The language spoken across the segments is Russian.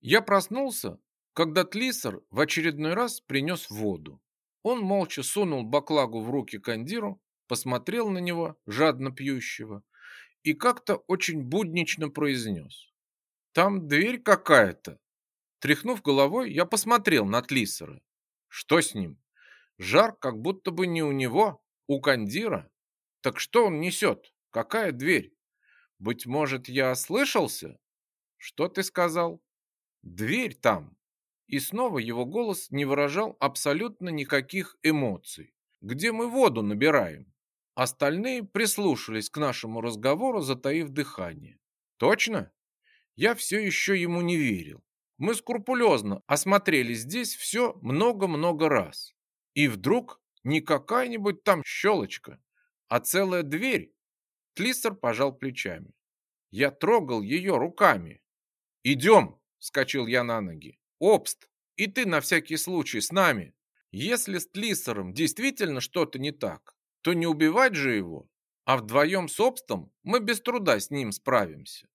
Я проснулся, когда Тлисер в очередной раз принес воду. Он молча сунул баклагу в руки Кандиру, посмотрел на него, жадно пьющего, и как-то очень буднично произнес. «Там дверь какая-то». Тряхнув головой, я посмотрел на Тлисера. Что с ним? Жар как будто бы не у него, у Кандира. Так что он несет? Какая дверь? Быть может, я ослышался? Что ты сказал? Дверь там. И снова его голос не выражал абсолютно никаких эмоций. Где мы воду набираем? Остальные прислушались к нашему разговору, затаив дыхание. Точно? Я все еще ему не верил. Мы скрупулезно осмотрели здесь все много-много раз. И вдруг не какая-нибудь там щелочка, а целая дверь. Тлистер пожал плечами. Я трогал ее руками. «Идем!» — вскочил я на ноги. «Обст, и ты на всякий случай с нами. Если с Тлиссером действительно что-то не так, то не убивать же его, а вдвоем с Обстом мы без труда с ним справимся».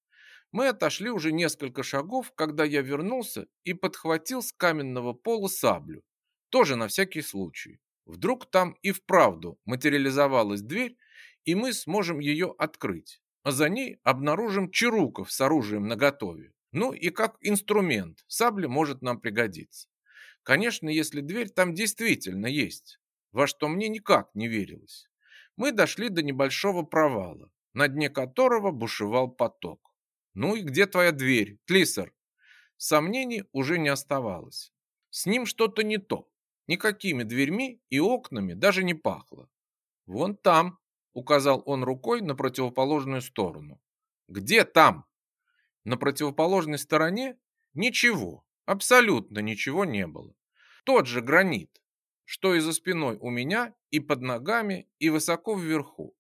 Мы отошли уже несколько шагов, когда я вернулся и подхватил с каменного пола саблю. Тоже на всякий случай. Вдруг там и вправду материализовалась дверь, и мы сможем ее открыть. А за ней обнаружим чаруков с оружием наготове. Ну и как инструмент сабля может нам пригодиться. Конечно, если дверь там действительно есть, во что мне никак не верилось. Мы дошли до небольшого провала, на дне которого бушевал поток. «Ну и где твоя дверь, Тлисер?» Сомнений уже не оставалось. С ним что-то не то. Никакими дверьми и окнами даже не пахло. «Вон там», — указал он рукой на противоположную сторону. «Где там?» На противоположной стороне ничего, абсолютно ничего не было. Тот же гранит, что и за спиной у меня, и под ногами, и высоко вверху.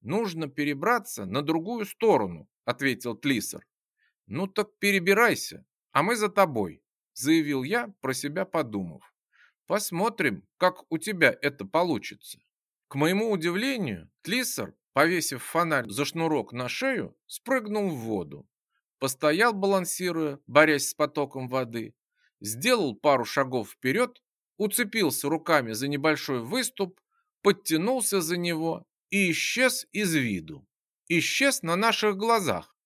Нужно перебраться на другую сторону, ответил Тлисер. Ну так перебирайся, а мы за тобой, заявил я, про себя подумав. Посмотрим, как у тебя это получится. К моему удивлению, Тлисер, повесив фонарь за шнурок на шею, спрыгнул в воду. Постоял, балансируя, борясь с потоком воды, сделал пару шагов вперед, уцепился руками за небольшой выступ, подтянулся за него и исчез из виду. Исчез на наших глазах.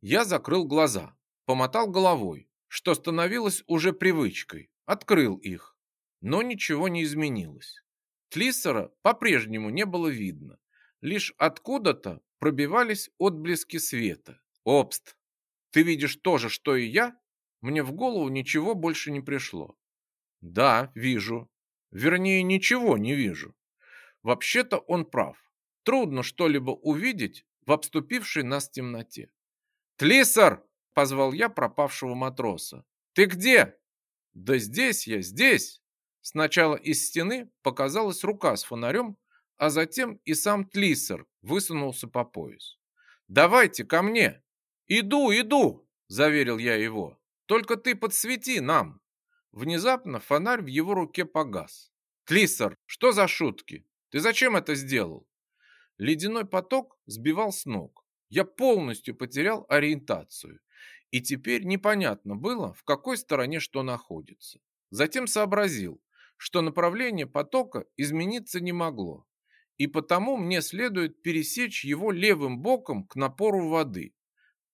Я закрыл глаза, помотал головой, что становилось уже привычкой, открыл их. Но ничего не изменилось. Тлиссера по-прежнему не было видно. Лишь откуда-то пробивались отблески света. Обст! Ты видишь то же, что и я? Мне в голову ничего больше не пришло. Да, вижу. Вернее, ничего не вижу. Вообще-то он прав. Трудно что-либо увидеть в обступившей нас темноте. «Тлисар!» — позвал я пропавшего матроса. «Ты где?» «Да здесь я, здесь!» Сначала из стены показалась рука с фонарем, а затем и сам Тлисар высунулся по пояс. «Давайте ко мне!» «Иду, иду!» – заверил я его. «Только ты подсвети нам!» Внезапно фонарь в его руке погас. «Тлисар, что за шутки? Ты зачем это сделал?» Ледяной поток сбивал с ног. Я полностью потерял ориентацию. И теперь непонятно было, в какой стороне что находится. Затем сообразил, что направление потока измениться не могло. И потому мне следует пересечь его левым боком к напору воды.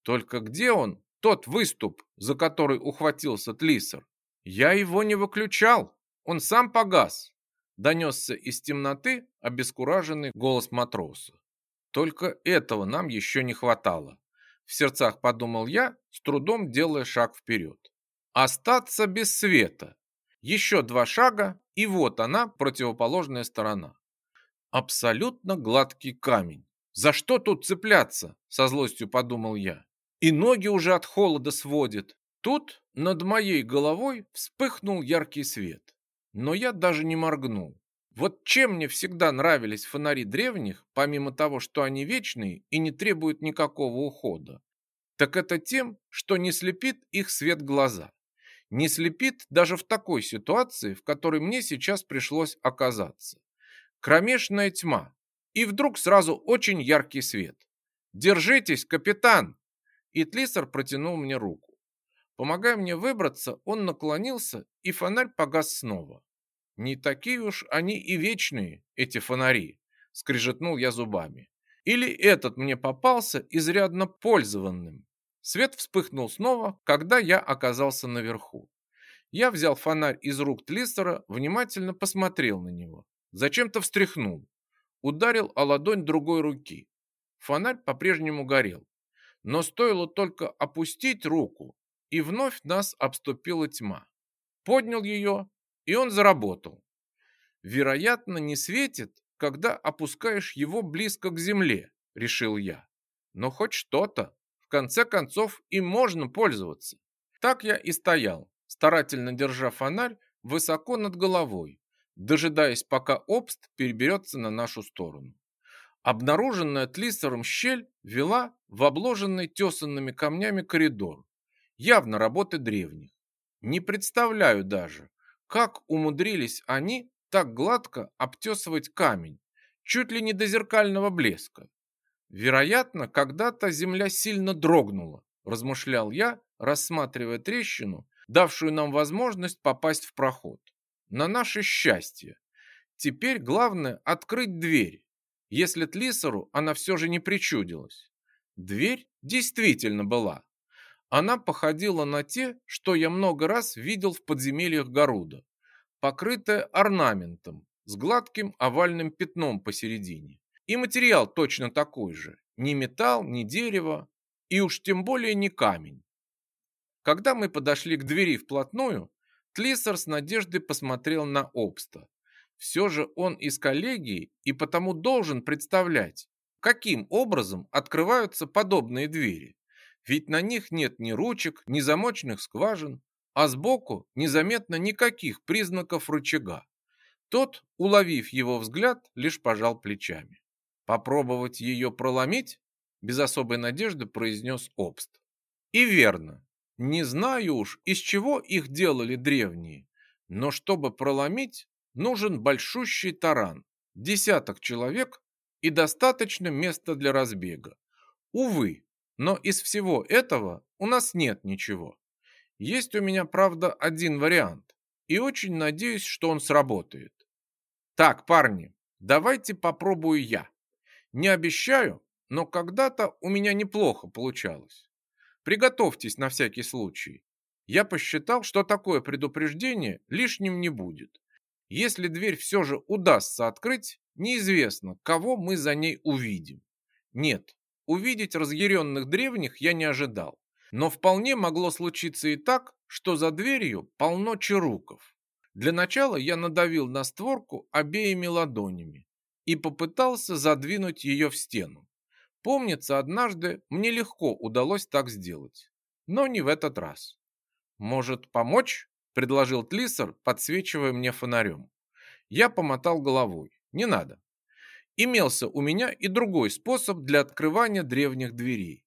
Только где он, тот выступ, за который ухватился Тлисер? Я его не выключал, он сам погас донесся из темноты обескураженный голос матроса. Только этого нам еще не хватало. В сердцах подумал я, с трудом делая шаг вперед. Остаться без света. Еще два шага, и вот она, противоположная сторона. Абсолютно гладкий камень. За что тут цепляться? Со злостью подумал я. И ноги уже от холода сводит. Тут над моей головой вспыхнул яркий свет но я даже не моргнул. Вот чем мне всегда нравились фонари древних, помимо того, что они вечные и не требуют никакого ухода, так это тем, что не слепит их свет глаза. Не слепит даже в такой ситуации, в которой мне сейчас пришлось оказаться. Кромешная тьма, и вдруг сразу очень яркий свет. «Держитесь, капитан!» И Тлисер протянул мне руку. Помогая мне выбраться, он наклонился, и фонарь погас снова. Не такие уж они и вечные, эти фонари, скрежетнул я зубами. Или этот мне попался изрядно пользованным. Свет вспыхнул снова, когда я оказался наверху. Я взял фонарь из рук Тлистера, внимательно посмотрел на него. Зачем-то встряхнул. Ударил о ладонь другой руки. Фонарь по-прежнему горел. Но стоило только опустить руку, и вновь нас обступила тьма. Поднял ее, и он заработал. Вероятно, не светит, когда опускаешь его близко к земле, решил я. Но хоть что-то, в конце концов, им можно пользоваться. Так я и стоял, старательно держа фонарь высоко над головой, дожидаясь, пока обст переберется на нашу сторону. Обнаруженная Тлиссером щель вела в обложенный тесанными камнями коридор, явно работы древних. Не представляю даже, как умудрились они так гладко обтесывать камень, чуть ли не до зеркального блеска. Вероятно, когда-то земля сильно дрогнула, размышлял я, рассматривая трещину, давшую нам возможность попасть в проход. На наше счастье. Теперь главное открыть дверь, если Тлисару она все же не причудилась. Дверь действительно была. Она походила на те, что я много раз видел в подземельях Гаруда, покрытая орнаментом с гладким овальным пятном посередине. И материал точно такой же. Ни металл, ни дерево, и уж тем более не камень. Когда мы подошли к двери вплотную, Тлиссер с надеждой посмотрел на Обста. Все же он из коллегии и потому должен представлять, каким образом открываются подобные двери. Ведь на них нет ни ручек, ни замочных скважин, а сбоку незаметно никаких признаков рычага. Тот, уловив его взгляд, лишь пожал плечами. «Попробовать ее проломить?» Без особой надежды произнес Обст. И верно. Не знаю уж, из чего их делали древние, но чтобы проломить, нужен большущий таран, десяток человек и достаточно места для разбега. Увы, но из всего этого у нас нет ничего. Есть у меня, правда, один вариант, и очень надеюсь, что он сработает. Так, парни, давайте попробую я. Не обещаю, но когда-то у меня неплохо получалось. Приготовьтесь на всякий случай. Я посчитал, что такое предупреждение лишним не будет. Если дверь все же удастся открыть, неизвестно, кого мы за ней увидим. Нет, увидеть разъяренных древних я не ожидал. Но вполне могло случиться и так, что за дверью полно чаруков. Для начала я надавил на створку обеими ладонями и попытался задвинуть ее в стену. Помнится, однажды мне легко удалось так сделать, но не в этот раз. «Может, помочь?» – предложил Тлисер, подсвечивая мне фонарем. Я помотал головой. «Не надо». Имелся у меня и другой способ для открывания древних дверей.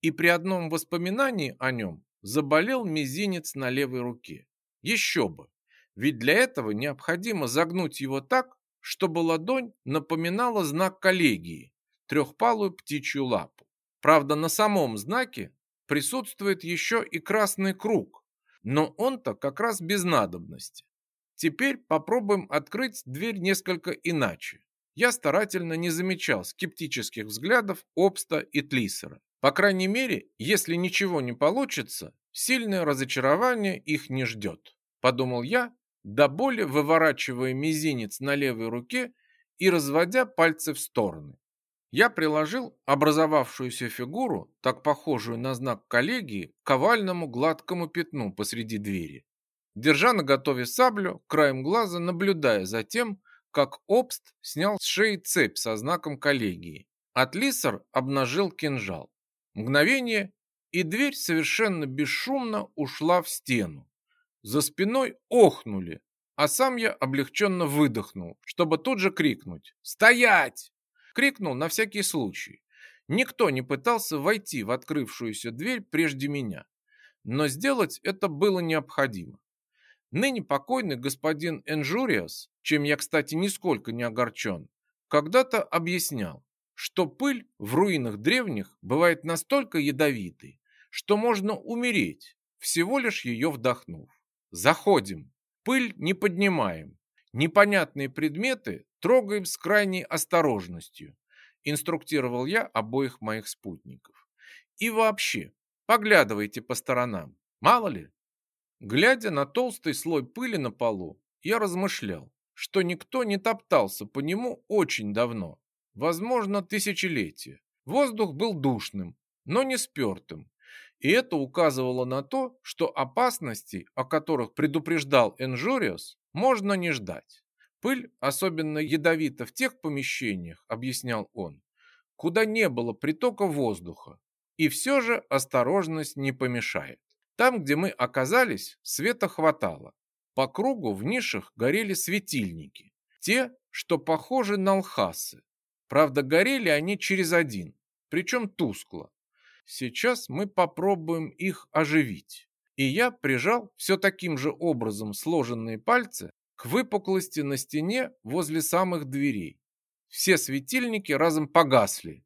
И при одном воспоминании о нем заболел мизинец на левой руке. Еще бы! Ведь для этого необходимо загнуть его так, чтобы ладонь напоминала знак коллегии, трехпалую птичью лапу. Правда, на самом знаке присутствует еще и красный круг, но он-то как раз без надобности. Теперь попробуем открыть дверь несколько иначе. Я старательно не замечал скептических взглядов Обста и Тлисера. По крайней мере, если ничего не получится, сильное разочарование их не ждет, подумал я, до боли выворачивая мизинец на левой руке и разводя пальцы в стороны. Я приложил образовавшуюся фигуру, так похожую на знак коллегии, к овальному гладкому пятну посреди двери. Держа на готове саблю, краем глаза наблюдая за тем, как Обст снял с шеи цепь со знаком коллегии. Атлисар обнажил кинжал. Мгновение, и дверь совершенно бесшумно ушла в стену. За спиной охнули, а сам я облегченно выдохнул, чтобы тут же крикнуть «Стоять!». Крикнул на всякий случай. Никто не пытался войти в открывшуюся дверь прежде меня, но сделать это было необходимо. Ныне покойный господин Энжуриас, чем я, кстати, нисколько не огорчен, когда-то объяснял, что пыль в руинах древних бывает настолько ядовитой, что можно умереть, всего лишь ее вдохнув. Заходим. Пыль не поднимаем. Непонятные предметы трогаем с крайней осторожностью, инструктировал я обоих моих спутников. И вообще, поглядывайте по сторонам, мало ли. Глядя на толстый слой пыли на полу, я размышлял, что никто не топтался по нему очень давно, возможно, тысячелетия. Воздух был душным, но не спертым, и это указывало на то, что опасностей, о которых предупреждал Энжуриус, можно не ждать. Пыль особенно ядовита в тех помещениях, объяснял он, куда не было притока воздуха. И все же осторожность не помешает. Там, где мы оказались, света хватало. По кругу в нишах горели светильники. Те, что похожи на алхасы. Правда, горели они через один, причем тускло. Сейчас мы попробуем их оживить. И я прижал все таким же образом сложенные пальцы к выпуклости на стене возле самых дверей. Все светильники разом погасли.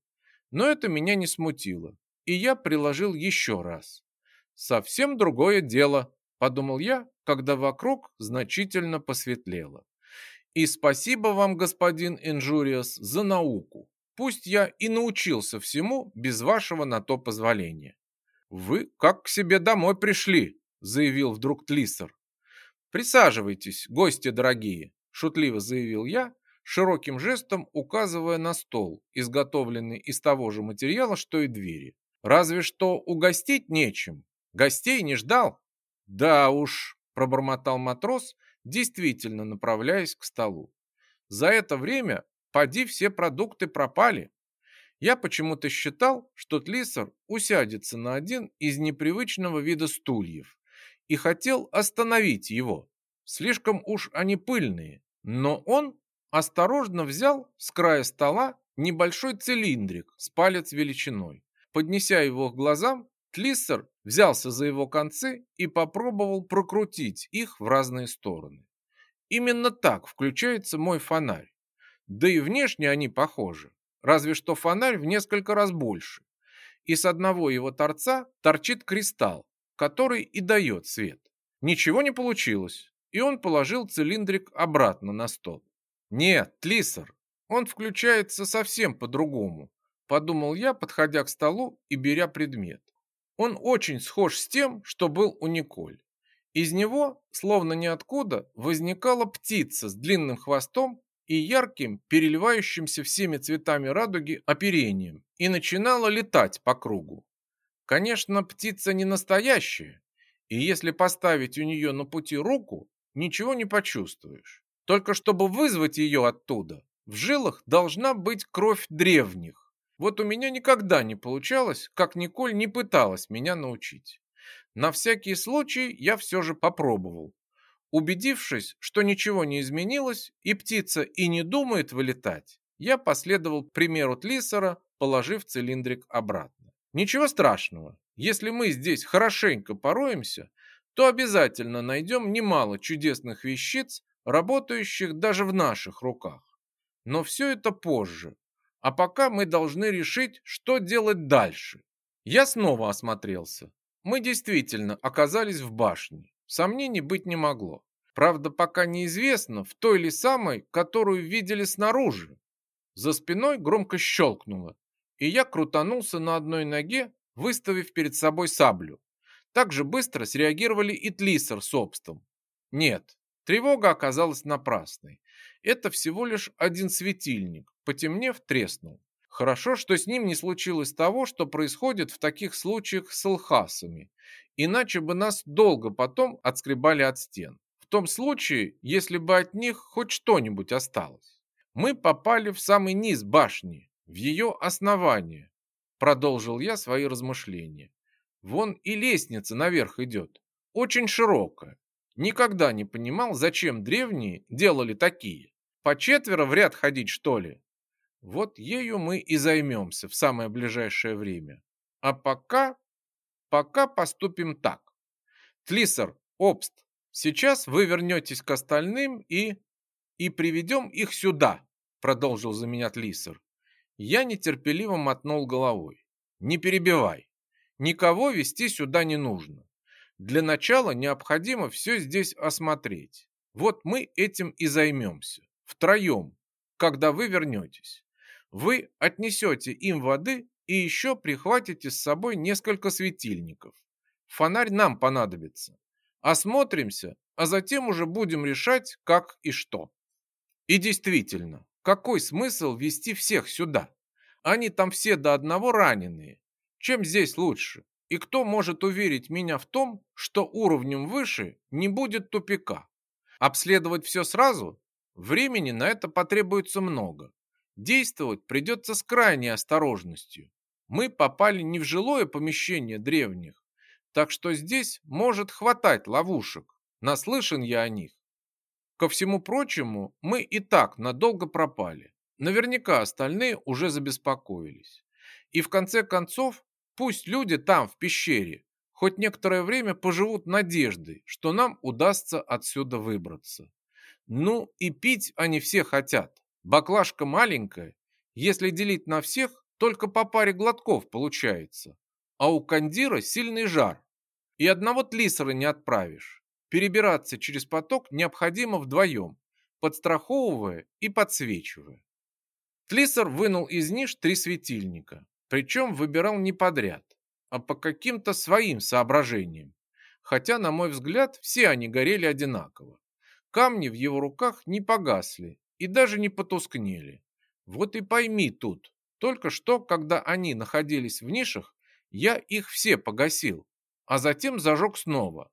Но это меня не смутило, и я приложил еще раз. Совсем другое дело, подумал я, когда вокруг значительно посветлело. И спасибо вам, господин Инжуриас, за науку. Пусть я и научился всему без вашего на то позволения. Вы как к себе домой пришли, заявил вдруг Тлиссер. Присаживайтесь, гости дорогие, шутливо заявил я, широким жестом указывая на стол, изготовленный из того же материала, что и двери. Разве что угостить нечем. Гостей не ждал. Да уж, пробормотал матрос, действительно направляясь к столу. За это время Поди все продукты пропали. Я почему-то считал, что Тлисер усядется на один из непривычного вида стульев и хотел остановить его. Слишком уж они пыльные. Но он осторожно взял с края стола небольшой цилиндрик с палец величиной. Поднеся его к глазам, Тлиссер взялся за его концы и попробовал прокрутить их в разные стороны. Именно так включается мой фонарь. Да и внешне они похожи, разве что фонарь в несколько раз больше. И с одного его торца торчит кристалл, который и дает свет. Ничего не получилось, и он положил цилиндрик обратно на стол. Нет, Тлиссер, он включается совсем по-другому, подумал я, подходя к столу и беря предмет. Он очень схож с тем, что был у Николь. Из него, словно ниоткуда, возникала птица с длинным хвостом и ярким, переливающимся всеми цветами радуги оперением, и начинала летать по кругу. Конечно, птица не настоящая, и если поставить у нее на пути руку, ничего не почувствуешь. Только чтобы вызвать ее оттуда, в жилах должна быть кровь древних. Вот у меня никогда не получалось, как Николь не пыталась меня научить. На всякий случай я все же попробовал, Убедившись, что ничего не изменилось и птица и не думает вылетать, я последовал примеру Тлиссера, положив цилиндрик обратно. Ничего страшного, если мы здесь хорошенько пороемся, то обязательно найдем немало чудесных вещиц, работающих даже в наших руках. Но все это позже, а пока мы должны решить, что делать дальше. Я снова осмотрелся. Мы действительно оказались в башне. Сомнений быть не могло. Правда, пока неизвестно, в той ли самой, которую видели снаружи. За спиной громко щелкнуло, и я крутанулся на одной ноге, выставив перед собой саблю. Так же быстро среагировали и Тлисер с обстом. Нет, тревога оказалась напрасной. Это всего лишь один светильник, потемнев, треснул. Хорошо, что с ним не случилось того, что происходит в таких случаях с алхасами, иначе бы нас долго потом отскребали от стен. В том случае, если бы от них хоть что-нибудь осталось. Мы попали в самый низ башни, в ее основание, продолжил я свои размышления. Вон и лестница наверх идет, очень широкая. Никогда не понимал, зачем древние делали такие. По четверо в ряд ходить, что ли? Вот ею мы и займемся в самое ближайшее время. А пока Пока поступим так. Тлисер, Обст, сейчас вы вернетесь к остальным и... и приведем их сюда, продолжил за меня Тлисер. Я нетерпеливо мотнул головой. Не перебивай. Никого вести сюда не нужно. Для начала необходимо все здесь осмотреть. Вот мы этим и займемся. Втроем, когда вы вернетесь. Вы отнесете им воды и еще прихватите с собой несколько светильников. Фонарь нам понадобится. Осмотримся, а затем уже будем решать, как и что. И действительно, какой смысл вести всех сюда? Они там все до одного раненые. Чем здесь лучше? И кто может уверить меня в том, что уровнем выше не будет тупика? Обследовать все сразу? Времени на это потребуется много. Действовать придется с крайней осторожностью. Мы попали не в жилое помещение древних, так что здесь может хватать ловушек. Наслышан я о них. Ко всему прочему, мы и так надолго пропали. Наверняка остальные уже забеспокоились. И в конце концов Пусть люди там, в пещере, хоть некоторое время поживут надеждой, что нам удастся отсюда выбраться. Ну и пить они все хотят. Баклажка маленькая, если делить на всех, только по паре глотков получается. А у кандира сильный жар. И одного тлисера не отправишь. Перебираться через поток необходимо вдвоем, подстраховывая и подсвечивая. Тлисер вынул из ниш три светильника. Причем выбирал не подряд, а по каким-то своим соображениям. Хотя, на мой взгляд, все они горели одинаково. Камни в его руках не погасли и даже не потускнели. Вот и пойми тут, только что, когда они находились в нишах, я их все погасил, а затем зажег снова.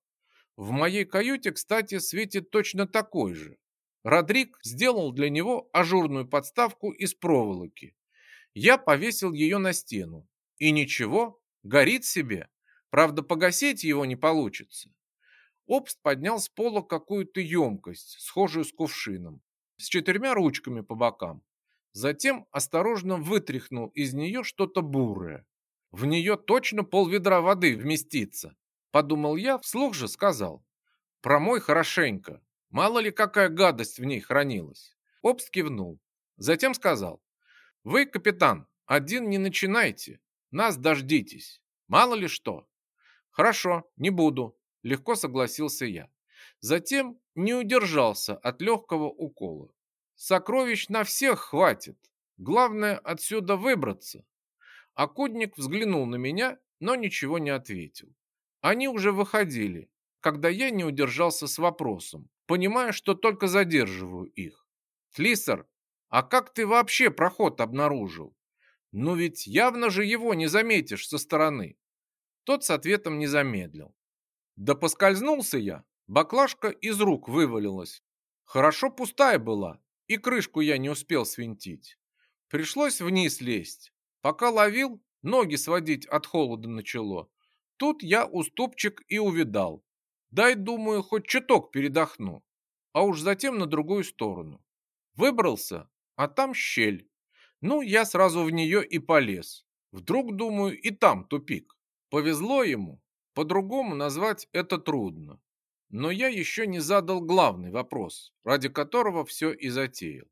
В моей каюте, кстати, светит точно такой же. Родрик сделал для него ажурную подставку из проволоки, я повесил ее на стену. И ничего, горит себе. Правда, погасить его не получится. Обст поднял с пола какую-то емкость, схожую с кувшином, с четырьмя ручками по бокам. Затем осторожно вытряхнул из нее что-то бурое. В нее точно полведра воды вместится. Подумал я, вслух же сказал. Промой хорошенько. Мало ли какая гадость в ней хранилась. Обст кивнул. Затем сказал. Вы, капитан, один не начинайте. Нас дождитесь. Мало ли что. Хорошо, не буду, легко согласился я. Затем не удержался от легкого укола. Сокровищ на всех хватит. Главное отсюда выбраться. Акудник взглянул на меня, но ничего не ответил. Они уже выходили, когда я не удержался с вопросом, понимая, что только задерживаю их. Флиссер, а как ты вообще проход обнаружил? Ну ведь явно же его не заметишь со стороны. Тот с ответом не замедлил. Да поскользнулся я, баклажка из рук вывалилась. Хорошо пустая была, и крышку я не успел свинтить. Пришлось вниз лезть. Пока ловил, ноги сводить от холода начало. Тут я уступчик и увидал. Дай, думаю, хоть чуток передохну, а уж затем на другую сторону. Выбрался, а там щель. Ну, я сразу в нее и полез. Вдруг, думаю, и там тупик. Повезло ему. По-другому назвать это трудно. Но я еще не задал главный вопрос, ради которого все и затеял.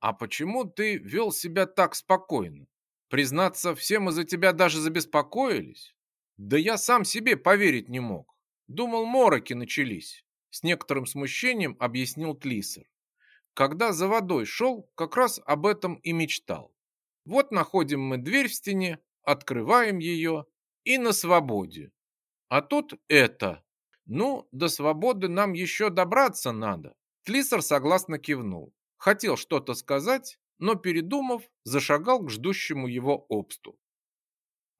А почему ты вел себя так спокойно? Признаться, все мы за тебя даже забеспокоились. Да я сам себе поверить не мог. Думал, мороки начались. С некоторым смущением объяснил Тлисер. Когда за водой шел, как раз об этом и мечтал. Вот находим мы дверь в стене, открываем ее и на свободе. А тут это. Ну, до свободы нам еще добраться надо. Тлисер согласно кивнул. Хотел что-то сказать, но, передумав, зашагал к ждущему его обсту.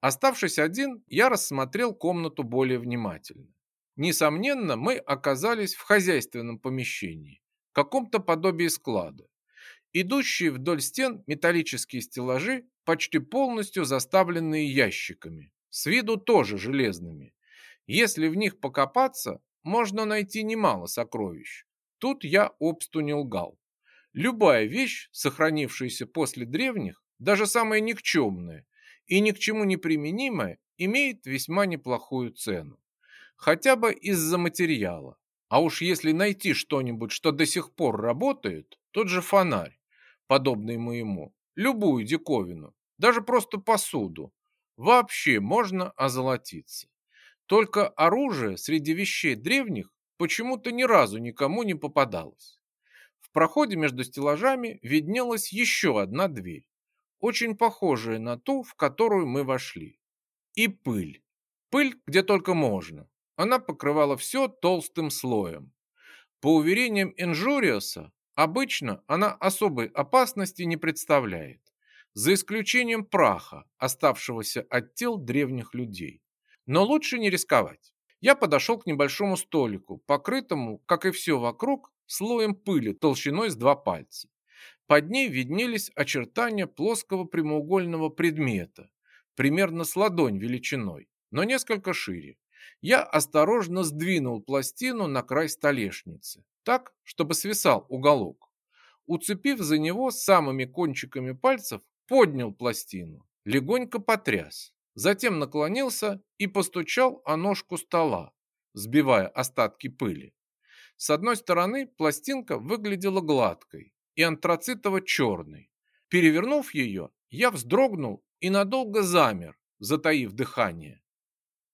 Оставшись один, я рассмотрел комнату более внимательно. Несомненно, мы оказались в хозяйственном помещении каком-то подобии склада. Идущие вдоль стен металлические стеллажи, почти полностью заставленные ящиками, с виду тоже железными. Если в них покопаться, можно найти немало сокровищ. Тут я обсту не лгал. Любая вещь, сохранившаяся после древних, даже самая никчемная и ни к чему не применимая, имеет весьма неплохую цену. Хотя бы из-за материала. А уж если найти что-нибудь, что до сих пор работает, тот же фонарь, подобный моему, любую диковину, даже просто посуду, вообще можно озолотиться. Только оружие среди вещей древних почему-то ни разу никому не попадалось. В проходе между стеллажами виднелась еще одна дверь, очень похожая на ту, в которую мы вошли. И пыль. Пыль где только можно. Она покрывала все толстым слоем. По уверениям Инжуриуса, обычно она особой опасности не представляет, за исключением праха, оставшегося от тел древних людей. Но лучше не рисковать. Я подошел к небольшому столику, покрытому, как и все вокруг, слоем пыли толщиной с два пальца. Под ней виднелись очертания плоского прямоугольного предмета, примерно с ладонь величиной, но несколько шире. Я осторожно сдвинул пластину на край столешницы, так, чтобы свисал уголок. Уцепив за него самыми кончиками пальцев, поднял пластину, легонько потряс, затем наклонился и постучал о ножку стола, сбивая остатки пыли. С одной стороны пластинка выглядела гладкой и антрацитово-черной. Перевернув ее, я вздрогнул и надолго замер, затаив дыхание.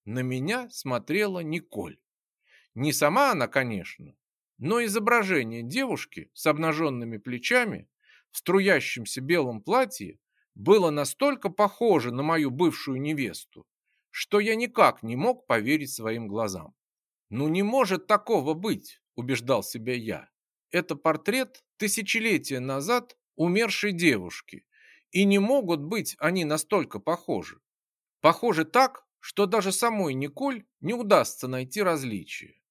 На меня смотрела Николь. Не сама она, конечно, но изображение девушки с обнаженными плечами в струящемся белом платье было настолько похоже на мою бывшую невесту, что я никак не мог поверить своим глазам. «Ну не может такого быть!» – убеждал себя я. «Это портрет тысячелетия назад умершей девушки, и не могут быть они настолько похожи. Похожи так, что даже самой Николь не удастся найти различия.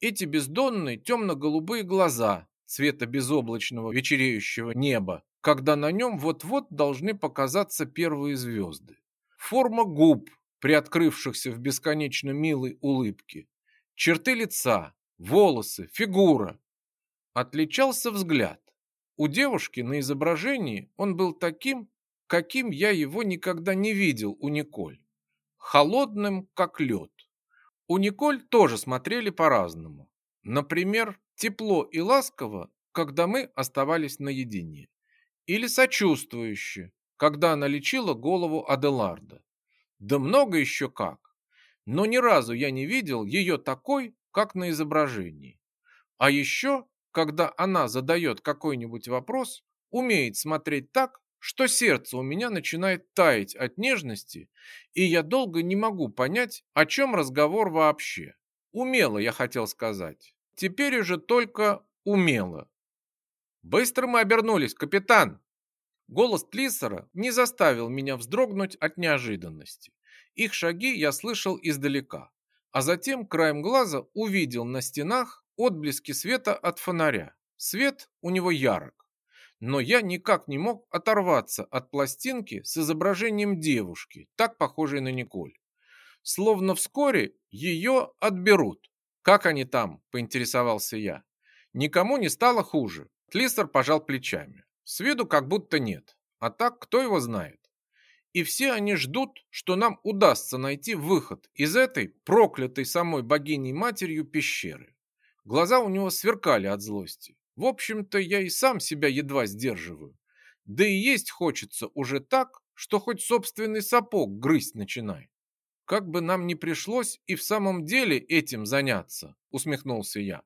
Эти бездонные темно-голубые глаза цвета безоблачного вечереющего неба когда на нем вот-вот должны показаться первые звезды. Форма губ, приоткрывшихся в бесконечно милой улыбке. Черты лица, волосы, фигура. Отличался взгляд. У девушки на изображении он был таким, каким я его никогда не видел у Николь. Холодным, как лед. У Николь тоже смотрели по-разному. Например, тепло и ласково, когда мы оставались наедине или сочувствующе, когда она лечила голову Аделарда. Да много еще как. Но ни разу я не видел ее такой, как на изображении. А еще, когда она задает какой-нибудь вопрос, умеет смотреть так, что сердце у меня начинает таять от нежности, и я долго не могу понять, о чем разговор вообще. Умело, я хотел сказать. Теперь уже только умело. «Быстро мы обернулись, капитан!» Голос Тлиссера не заставил меня вздрогнуть от неожиданности. Их шаги я слышал издалека, а затем краем глаза увидел на стенах отблески света от фонаря. Свет у него ярок. Но я никак не мог оторваться от пластинки с изображением девушки, так похожей на Николь. Словно вскоре ее отберут. «Как они там?» – поинтересовался я. Никому не стало хуже. Тлистер пожал плечами. С виду как будто нет. А так, кто его знает? И все они ждут, что нам удастся найти выход из этой проклятой самой богиней-матерью пещеры. Глаза у него сверкали от злости. В общем-то, я и сам себя едва сдерживаю. Да и есть хочется уже так, что хоть собственный сапог грызть начинай. Как бы нам ни пришлось и в самом деле этим заняться, усмехнулся я.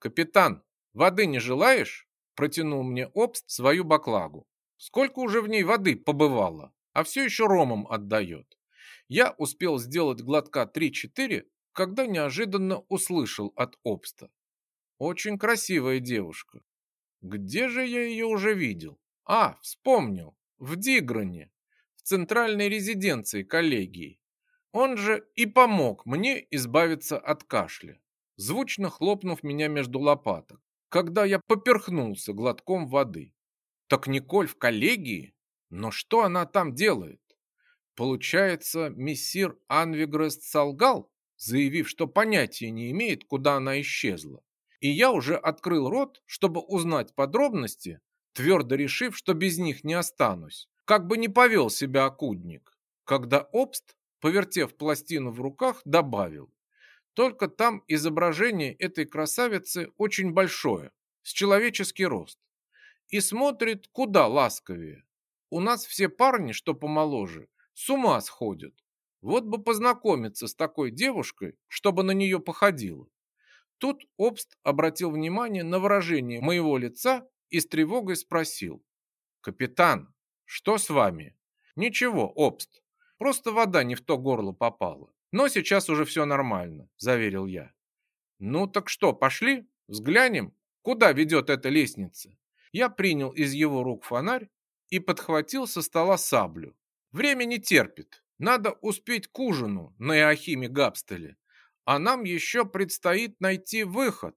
Капитан, воды не желаешь? Протянул мне Обст свою баклагу. Сколько уже в ней воды побывало, а все еще ромом отдает. Я успел сделать глотка 3-4, когда неожиданно услышал от Обста. Очень красивая девушка. Где же я ее уже видел? А, вспомнил. В Дигране, в центральной резиденции коллегии. Он же и помог мне избавиться от кашля, звучно хлопнув меня между лопаток когда я поперхнулся глотком воды. Так Николь в коллегии? Но что она там делает? Получается, мессир Анвигрест солгал, заявив, что понятия не имеет, куда она исчезла. И я уже открыл рот, чтобы узнать подробности, твердо решив, что без них не останусь, как бы не повел себя окудник, когда Обст, повертев пластину в руках, добавил. Только там изображение этой красавицы очень большое, с человеческий рост. И смотрит куда ласковее. У нас все парни, что помоложе, с ума сходят. Вот бы познакомиться с такой девушкой, чтобы на нее походило. Тут Обст обратил внимание на выражение моего лица и с тревогой спросил. «Капитан, что с вами?» «Ничего, Обст, просто вода не в то горло попала. Но сейчас уже все нормально», – заверил я. «Ну так что, пошли? Взглянем, куда ведет эта лестница?» Я принял из его рук фонарь и подхватил со стола саблю. Время не терпит. Надо успеть к ужину на Иохиме Габстеле. А нам еще предстоит найти выход.